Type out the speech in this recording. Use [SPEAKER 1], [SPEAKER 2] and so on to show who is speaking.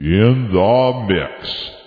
[SPEAKER 1] in the mix.